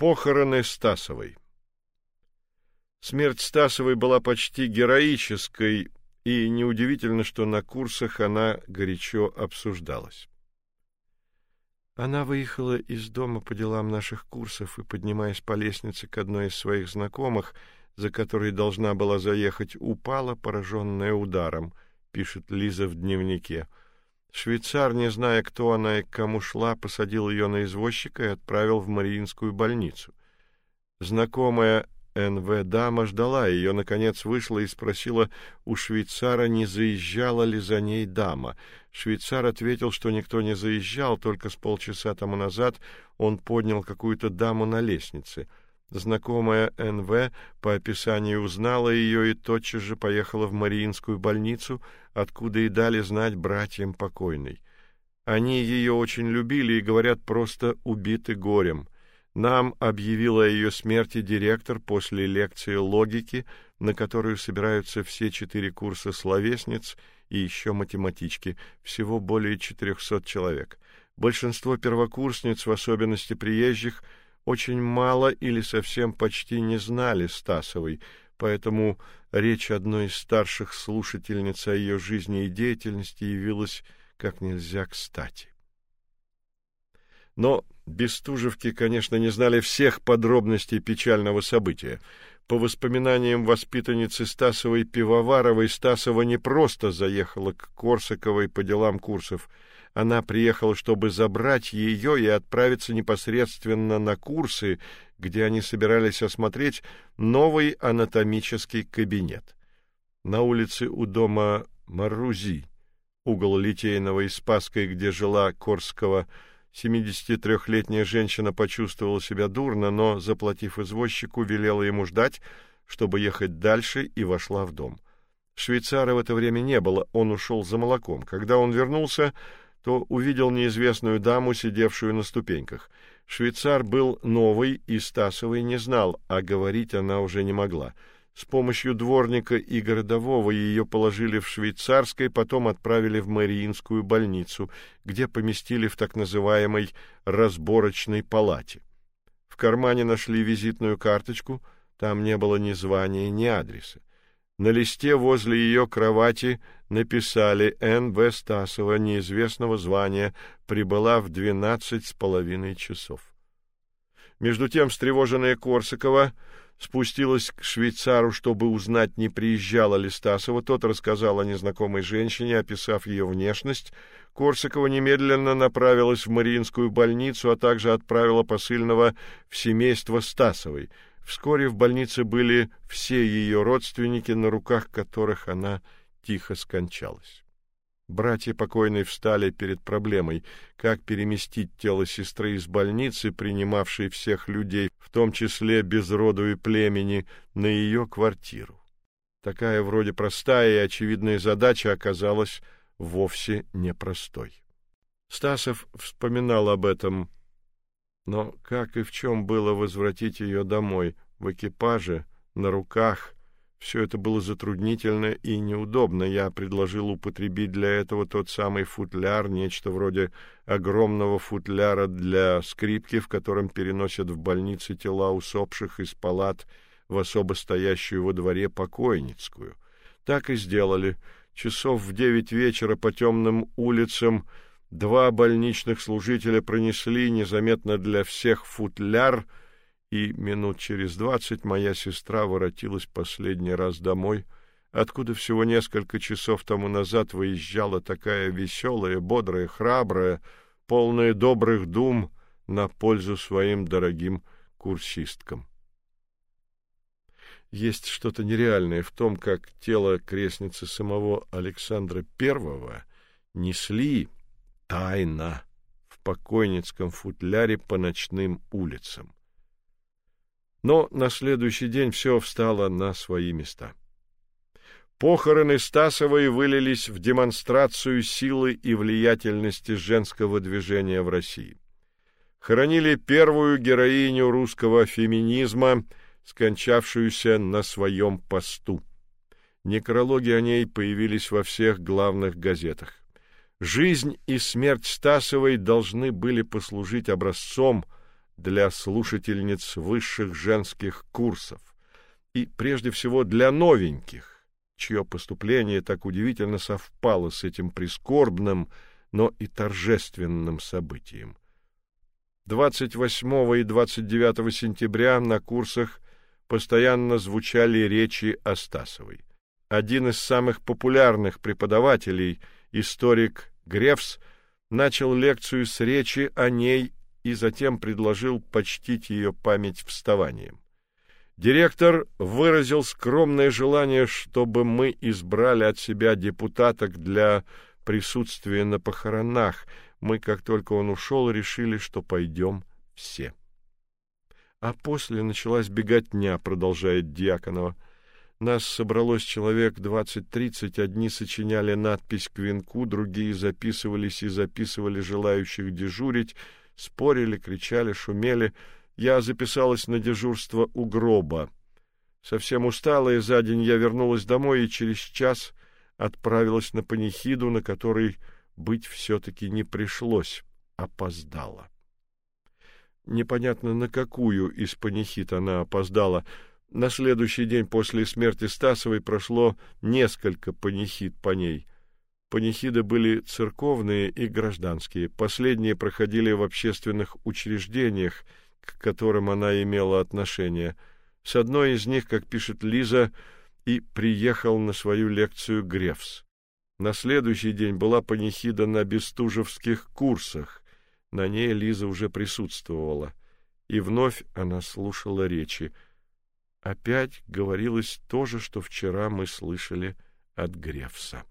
Похороны Стасовой. Смерть Стасовой была почти героической, и неудивительно, что на курсах она горячо обсуждалась. Она выехала из дома по делам наших курсов и, поднимаясь по лестнице к одной из своих знакомых, за которой должна была заехать, упала, пораженная ударом, пишет Лиза в дневнике. Швейцар, не зная, кто она и к кому шла, посадил ее на извозчика и отправил в Мариинскую больницу. Знакомая НВ дама ждала ее, наконец вышла и спросила у швейцара, не заезжала ли за ней дама. Швейцар ответил, что никто не заезжал, только с полчаса тому назад он поднял какую-то даму на лестнице. Знакомая НВ по описанию узнала ее и тотчас же поехала в Мариинскую больницу, откуда и дали знать братьям покойной. Они ее очень любили и говорят просто убиты горем. Нам объявила о ее смерти директор после лекции логики, на которую собираются все четыре курса словесниц и еще математички, всего более 400 человек. Большинство первокурсниц, в особенности приезжих, очень мало или совсем почти не знали Стасовой, поэтому речь одной из старших слушательниц о ее жизни и деятельности явилась как нельзя кстати. Но Бестужевки, конечно, не знали всех подробностей печального события. По воспоминаниям воспитанницы Стасовой Пивоваровой, Стасова не просто заехала к Корсаковой по делам курсов – она приехала, чтобы забрать ее и отправиться непосредственно на курсы, где они собирались осмотреть новый анатомический кабинет. На улице у дома Марузи, угол Литейного и Спасской, где жила Корского, 73-летняя женщина почувствовала себя дурно, но, заплатив извозчику, велела ему ждать, чтобы ехать дальше, и вошла в дом. Швейцара в это время не было, он ушел за молоком. Когда он вернулся, то увидел неизвестную даму, сидевшую на ступеньках. Швейцар был новый и Стасовой не знал, а говорить она уже не могла. С помощью дворника и городового ее положили в швейцарской, потом отправили в Мариинскую больницу, где поместили в так называемой разборочной палате. В кармане нашли визитную карточку, там не было ни звания, ни адреса. На листе возле ее кровати написали Н.В. Стасова неизвестного звания прибыла в двенадцать с половиной часов. Между тем встревоженная Корсакова спустилась к швейцару, чтобы узнать, не приезжала ли Стасова. Тот рассказал о незнакомой женщине, описав ее внешность. Корсакова немедленно направилась в Мариинскую больницу, а также отправила посыльного в семейство Стасовой — Вскоре в больнице были все ее родственники, на руках которых она тихо скончалась. Братья покойной встали перед проблемой, как переместить тело сестры из больницы, принимавшей всех людей, в том числе без роду и племени, на ее квартиру. Такая вроде простая и очевидная задача оказалась вовсе непростой. Стасов вспоминал об этом но как и в чем было возвратить ее домой? В экипаже, на руках? Все это было затруднительно и неудобно. Я предложил употребить для этого тот самый футляр, нечто вроде огромного футляра для скрипки, в котором переносят в больнице тела усопших из палат в особо стоящую во дворе покойницкую. Так и сделали. Часов в девять вечера по темным улицам Два больничных служителя пронесли незаметно для всех футляр, и минут через двадцать моя сестра воротилась последний раз домой, откуда всего несколько часов тому назад выезжала такая веселая, бодрая, храбрая, полная добрых дум на пользу своим дорогим курсисткам. Есть что-то нереальное в том, как тело крестницы самого Александра I несли тайна в покойницком футляре по ночным улицам. Но на следующий день все встало на свои места. Похороны Стасовой вылились в демонстрацию силы и влиятельности женского движения в России. Хоронили первую героиню русского феминизма, скончавшуюся на своем посту. Некрологи о ней появились во всех главных газетах. Жизнь и смерть Стасовой должны были послужить образцом для слушательниц высших женских курсов и прежде всего для новеньких, чье поступление так удивительно совпало с этим прискорбным, но и торжественным событием. 28 и 29 сентября на курсах постоянно звучали речи Астасовой. Один из самых популярных преподавателей, историк Грефс, начал лекцию с речи о ней и затем предложил почтить ее память вставанием. Директор выразил скромное желание, чтобы мы избрали от себя депутаток для присутствия на похоронах. Мы, как только он ушел, решили, что пойдем все. А после началась беготня, продолжает Дьяконова. Нас собралось человек двадцать-тридцать, одни сочиняли надпись к венку, другие записывались и записывали желающих дежурить, спорили, кричали, шумели. Я записалась на дежурство у гроба. Совсем усталая за день я вернулась домой и через час отправилась на панихиду, на которой быть все таки не пришлось, опоздала. Непонятно на какую из панихид она опоздала. На следующий день после смерти Стасовой прошло несколько панихид по ней. Панихиды были церковные и гражданские. Последние проходили в общественных учреждениях, к которым она имела отношение. С одной из них, как пишет Лиза, и приехал на свою лекцию Грефс. На следующий день была панихида на Бестужевских курсах. На ней Лиза уже присутствовала, и вновь она слушала речи. Опять говорилось то же, что вчера мы слышали от Грефса.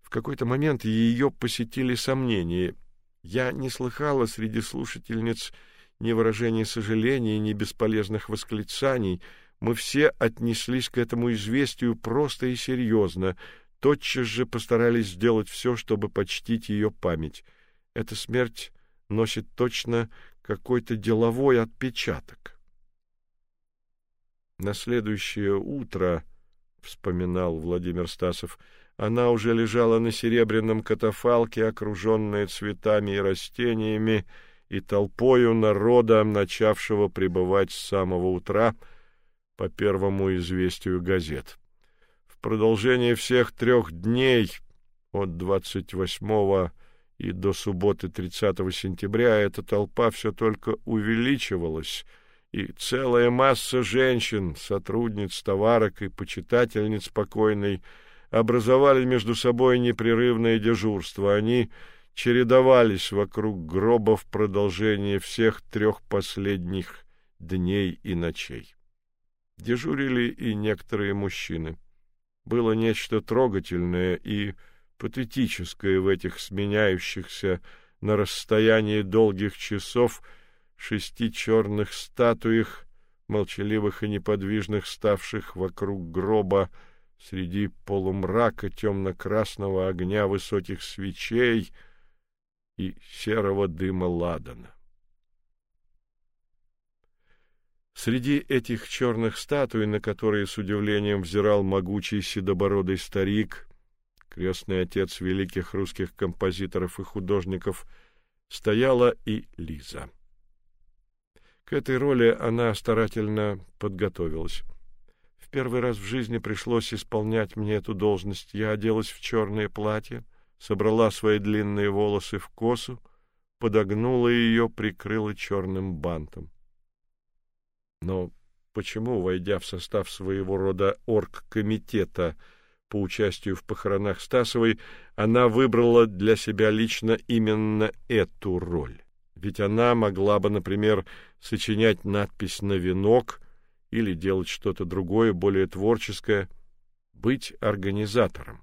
В какой-то момент ее посетили сомнения. Я не слыхала среди слушательниц ни выражения сожаления, ни бесполезных восклицаний. Мы все отнеслись к этому известию просто и серьезно, тотчас же постарались сделать все, чтобы почтить ее память. Эта смерть носит точно какой-то деловой отпечаток. На следующее утро, вспоминал Владимир Стасов, она уже лежала на серебряном катафалке, окруженная цветами и растениями, и толпою народа, начавшего прибывать с самого утра по первому известию газет. В продолжение всех трех дней от 28 и до субботы 30 сентября эта толпа все только увеличивалась, и целая масса женщин, сотрудниц, товарок и почитательниц покойной образовали между собой непрерывное дежурство. Они чередовались вокруг гроба в продолжение всех трех последних дней и ночей. Дежурили и некоторые мужчины. Было нечто трогательное и патетическое в этих сменяющихся на расстоянии долгих часов шести черных статуях, молчаливых и неподвижных, ставших вокруг гроба среди полумрака темно-красного огня высоких свечей — и серого дыма ладана. Среди этих черных статуй, на которые с удивлением взирал могучий седобородый старик, крестный отец великих русских композиторов и художников, стояла и Лиза. К этой роли она старательно подготовилась. В первый раз в жизни пришлось исполнять мне эту должность. Я оделась в черное платье, собрала свои длинные волосы в косу, подогнула ее, прикрыла черным бантом. Но почему, войдя в состав своего рода оргкомитета по участию в похоронах Стасовой, она выбрала для себя лично именно эту роль? Ведь она могла бы, например, сочинять надпись на венок или делать что-то другое, более творческое, быть организатором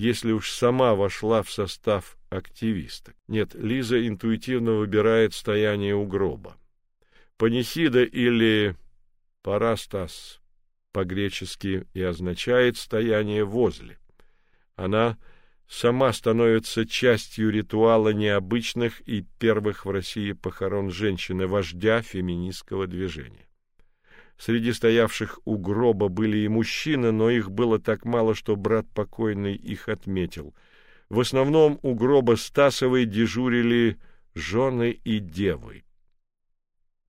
если уж сама вошла в состав активисток. Нет, Лиза интуитивно выбирает стояние у гроба. Панихида или парастас по-гречески и означает стояние возле. Она сама становится частью ритуала необычных и первых в России похорон женщины, вождя феминистского движения. Среди стоявших у гроба были и мужчины, но их было так мало, что брат покойный их отметил. В основном у гроба Стасовой дежурили жены и девы.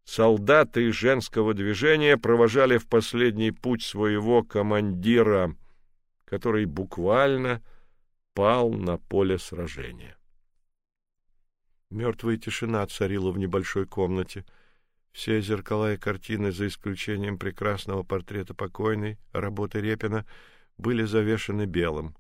солдаты женского движения провожали в последний путь своего командира, который буквально пал на поле сражения. Мертвая тишина царила в небольшой комнате. Все зеркала и картины, за исключением прекрасного портрета покойной, работы Репина, были завешаны белым.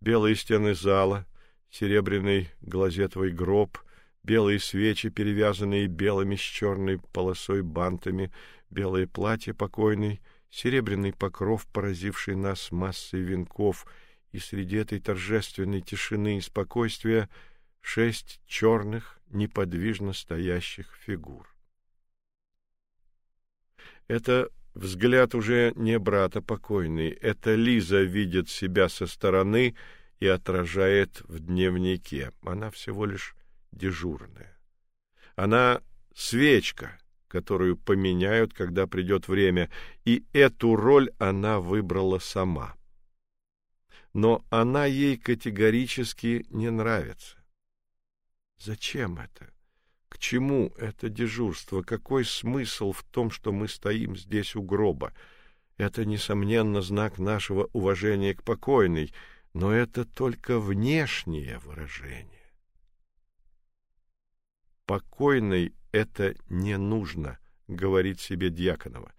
Белые стены зала, серебряный глазетовый гроб, белые свечи, перевязанные белыми с черной полосой бантами, белое платье покойной, серебряный покров, поразивший нас массой венков, и среди этой торжественной тишины и спокойствия — шесть черных, неподвижно стоящих фигур. Это взгляд уже не брата покойный, это Лиза видит себя со стороны и отражает в дневнике. Она всего лишь дежурная. Она свечка, которую поменяют, когда придет время, и эту роль она выбрала сама. Но она ей категорически не нравится. Зачем это? К чему это дежурство? Какой смысл в том, что мы стоим здесь у гроба? Это несомненно знак нашего уважения к покойной, но это только внешнее выражение. Покойной это не нужно, говорит себе Дьяконова.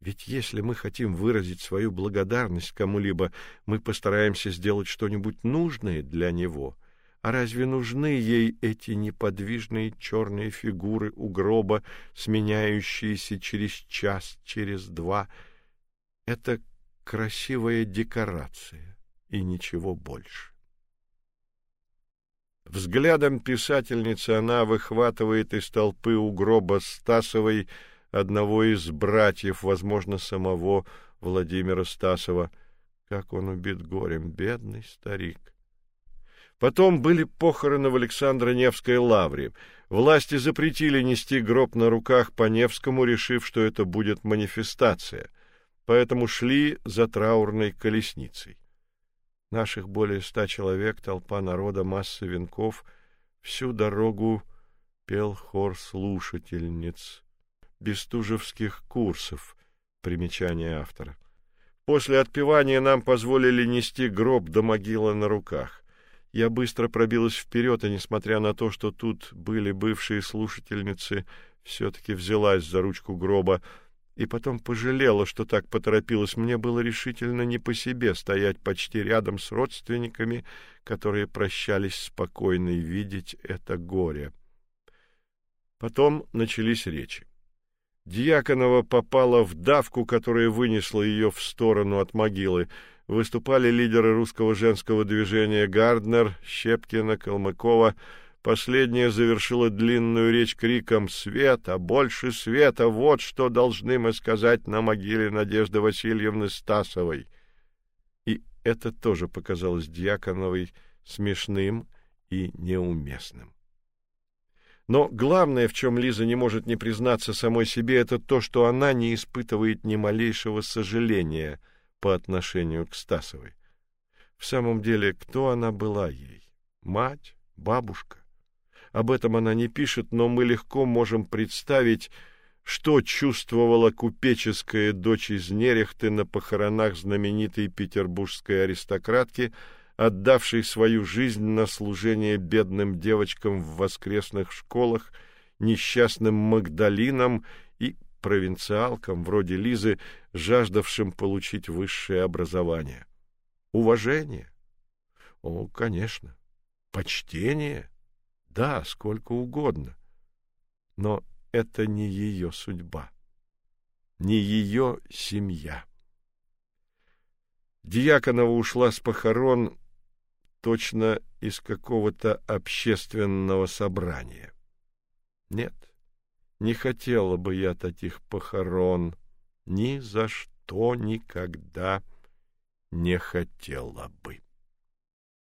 Ведь если мы хотим выразить свою благодарность кому-либо, мы постараемся сделать что-нибудь нужное для него. А разве нужны ей эти неподвижные черные фигуры у гроба, сменяющиеся через час, через два? Это красивая декорация и ничего больше. Взглядом писательницы она выхватывает из толпы у гроба Стасовой одного из братьев, возможно, самого Владимира Стасова. Как он убит горем, бедный старик. Потом были похороны в Александро-Невской лавре. Власти запретили нести гроб на руках по Невскому, решив, что это будет манифестация. Поэтому шли за траурной колесницей. Наших более ста человек, толпа народа, масса венков, всю дорогу пел хор слушательниц бестужевских курсов. Примечание автора. После отпевания нам позволили нести гроб до могилы на руках. Я быстро пробилась вперед, и несмотря на то, что тут были бывшие слушательницы, все таки взялась за ручку гроба и потом пожалела, что так поторопилась. Мне было решительно не по себе стоять почти рядом с родственниками, которые прощались спокойно и видеть это горе. Потом начались речи. Дьяконова попала в давку, которая вынесла ее в сторону от могилы выступали лидеры русского женского движения Гарднер, Щепкина, Калмыкова. Последняя завершила длинную речь криком «Света! Больше света! Вот что должны мы сказать на могиле Надежды Васильевны Стасовой!» И это тоже показалось Дьяконовой смешным и неуместным. Но главное, в чем Лиза не может не признаться самой себе, это то, что она не испытывает ни малейшего сожаления — по отношению к Стасовой. В самом деле, кто она была ей? Мать, бабушка? Об этом она не пишет, но мы легко можем представить, что чувствовала купеческая дочь из Нерехты на похоронах знаменитой петербургской аристократки, отдавшей свою жизнь на служение бедным девочкам в воскресных школах, несчастным Магдалинам провинциалкам вроде Лизы, жаждавшим получить высшее образование. Уважение? О, конечно. Почтение? Да, сколько угодно. Но это не ее судьба, не ее семья. Дьяконова ушла с похорон точно из какого-то общественного собрания. Нет, не хотела бы я таких похорон, ни за что никогда не хотела бы.